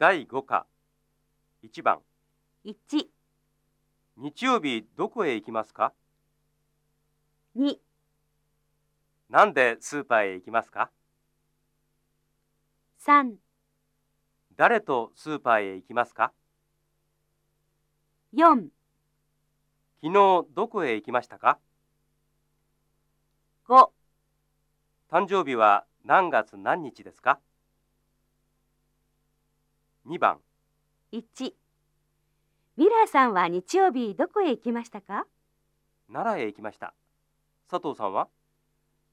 第5課。1番。1、日曜日どこへ行きますか？2、なんでスーパーへ行きますか？3、誰とスーパーへ行きますか？4、昨日どこへ行きましたか？5、誕生日は何月何日ですか？2番。1。ミラーさんは日曜日どこへ行きましたか？奈良へ行きました。佐藤さんは？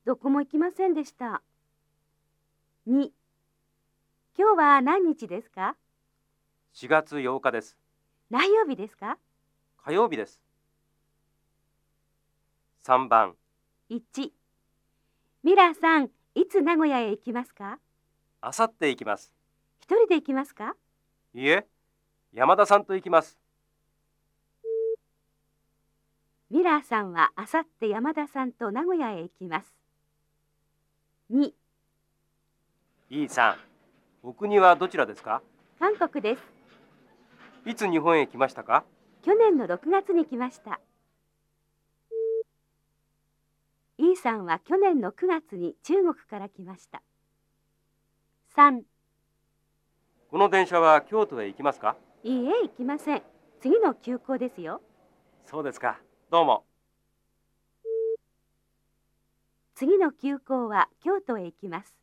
どこも行きませんでした。2。今日は何日ですか？4月8日です。何曜日ですか？火曜日です。3番 ?1。ミラーさん、いつ名古屋へ行きますか？あさって行きます。一人で行きますか？いいえ山田さんと行きますミラーさんはあさって山田さんと名古屋へ行きます。2、いいさんお国はどちらですか？韓国です。いつ日本へ来ましたか？去年の6月に来ました。イーさんは去年の9月に中国から来ました。3、この電車は京都へ行きますか？いいえ、行きません。次の休校ですよ。そうですかどうも次の休校は京都へ行きます。